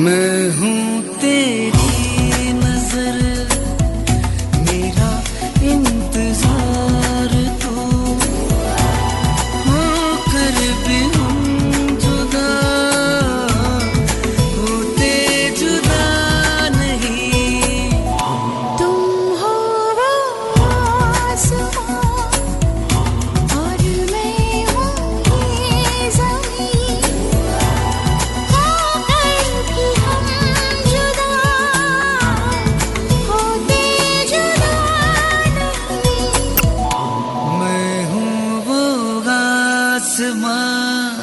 मैं हूँ तेरी आसमां